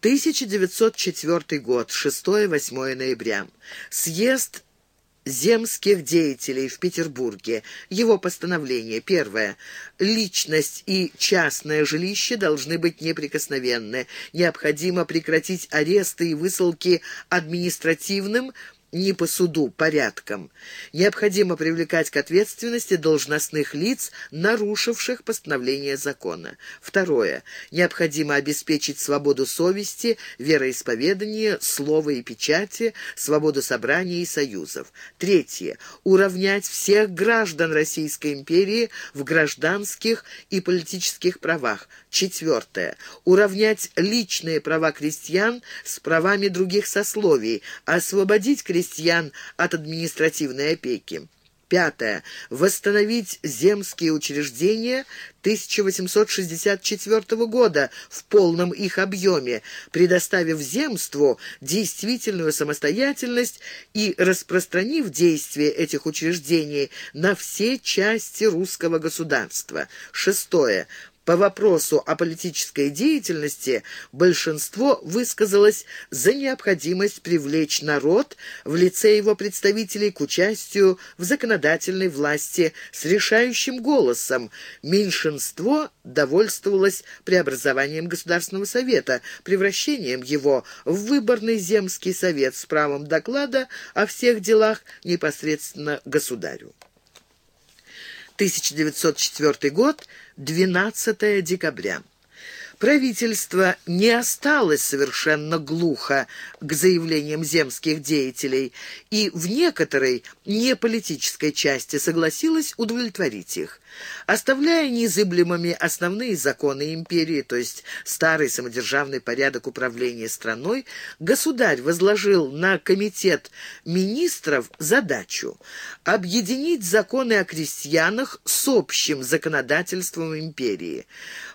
1904 год, 6-8 ноября. Съезд земских деятелей в Петербурге. Его постановление. Первое. Личность и частное жилище должны быть неприкосновенны. Необходимо прекратить аресты и высылки административным, не по суду, порядком. Необходимо привлекать к ответственности должностных лиц, нарушивших постановление закона. Второе. Необходимо обеспечить свободу совести, вероисповедания, слова и печати, свободу собраний и союзов. Третье. Уравнять всех граждан Российской империи в гражданских и политических правах. Четвертое. Уравнять личные права крестьян с правами других сословий, освободить крестьян крестьян от административной опеки. Пятое. Восстановить земские учреждения 1864 года в полном их объеме, предоставив земству действительную самостоятельность и распространив действие этих учреждений на все части русского государства. Шестое по вопросу о политической деятельности большинство высказалось за необходимость привлечь народ в лице его представителей к участию в законодательной власти с решающим голосом. Меньшинство довольствовалось преобразованием Государственного совета, превращением его в выборный земский совет с правом доклада о всех делах непосредственно государю. 1904 год, 12 декабря. Правительство не осталось совершенно глухо к заявлениям земских деятелей и в некоторой неполитической части согласилось удовлетворить их. Оставляя незыблемыми основные законы империи, то есть старый самодержавный порядок управления страной, государь возложил на комитет министров задачу объединить законы о крестьянах с общим законодательством империи,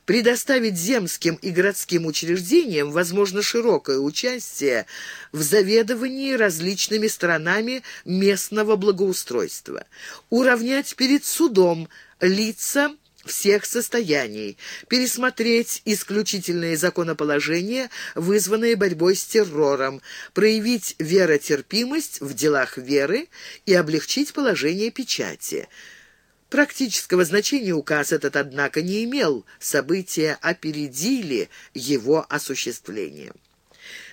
предоставить земским и городским учреждениям, возможно, широкое участие в заведовании различными сторонами местного благоустройства, уравнять перед судом лица всех состояний, пересмотреть исключительные законоположения, вызванные борьбой с террором, проявить веротерпимость в делах веры и облегчить положение печати – Практического значения указ этот, однако, не имел. События опередили его осуществление.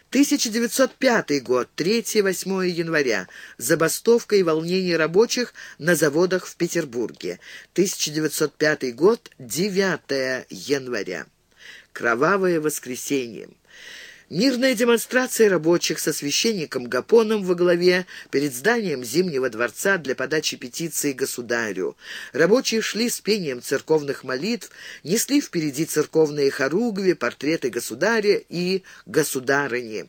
1905 год, 3-8 января. Забастовка и волнение рабочих на заводах в Петербурге. 1905 год, 9 января. Кровавое воскресенье. Мирная демонстрация рабочих со священником Гапоном во главе перед зданием Зимнего дворца для подачи петиции государю. Рабочие шли с пением церковных молитв, несли впереди церковные хоругви, портреты государя и государыни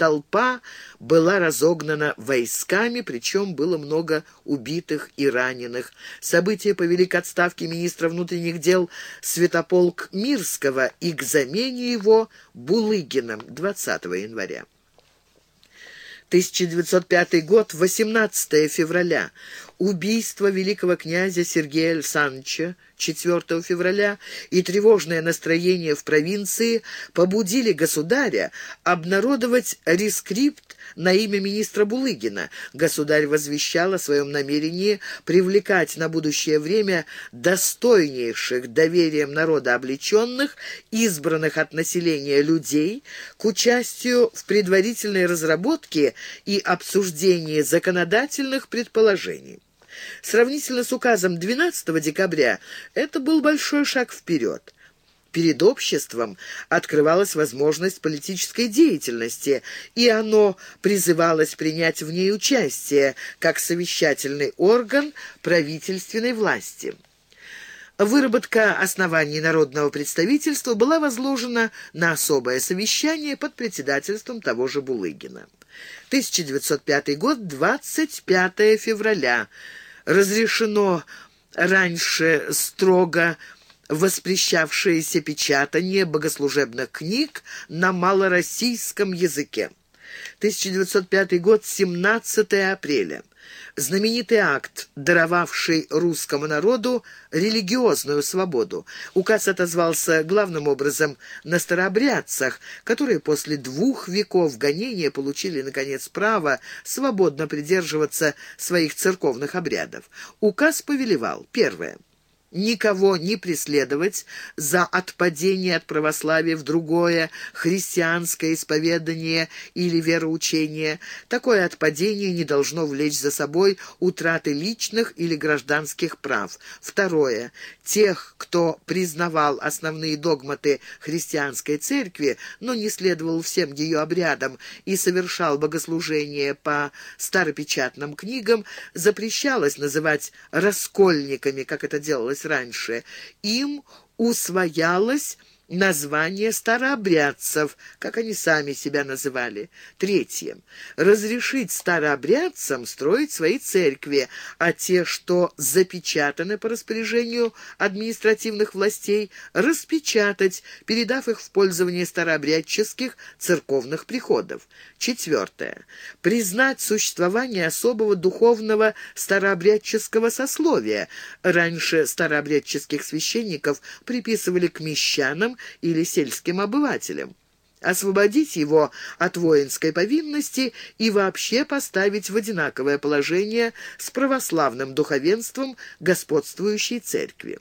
толпа была разогнана войсками, причем было много убитых и раненых. События повели к отставке министра внутренних дел Святополк Мирского и к замене его Булыгиным 20 января. 1905 год, 18 февраля. Убийство великого князя Сергея Александровича 4 февраля и тревожное настроение в провинции побудили государя обнародовать рескрипт на имя министра Булыгина. Государь возвещал о своем намерении привлекать на будущее время достойнейших доверием народа облеченных, избранных от населения людей, к участию в предварительной разработке и обсуждении законодательных предположений. Сравнительно с указом 12 декабря это был большой шаг вперед. Перед обществом открывалась возможность политической деятельности, и оно призывалось принять в ней участие как совещательный орган правительственной власти. Выработка оснований народного представительства была возложена на особое совещание под председательством того же Булыгина. 1905 год, 25 февраля разрешено раньше строго воспрещавшееся печатание богослужебных книг на малороссийском языке. 1905 год, 17 апреля. Знаменитый акт, даровавший русскому народу религиозную свободу. Указ отозвался главным образом на старообрядцах, которые после двух веков гонения получили, наконец, право свободно придерживаться своих церковных обрядов. Указ повелевал, первое, никого не преследовать за отпадение от православия в другое христианское исповедание или вероучение. Такое отпадение не должно влечь за собой утраты личных или гражданских прав. Второе. Тех, кто признавал основные догматы христианской церкви, но не следовал всем ее обрядам и совершал богослужение по старопечатным книгам, запрещалось называть раскольниками, как это делалось раньше, им усвоялось название старообрядцев, как они сами себя называли. Третье. Разрешить старообрядцам строить свои церкви, а те, что запечатаны по распоряжению административных властей, распечатать, передав их в пользование старообрядческих церковных приходов. Четвертое. Признать существование особого духовного старообрядческого сословия. Раньше старообрядческих священников приписывали к мещанам или сельским обывателям освободить его от воинской повинности и вообще поставить в одинаковое положение с православным духовенством господствующей церкви.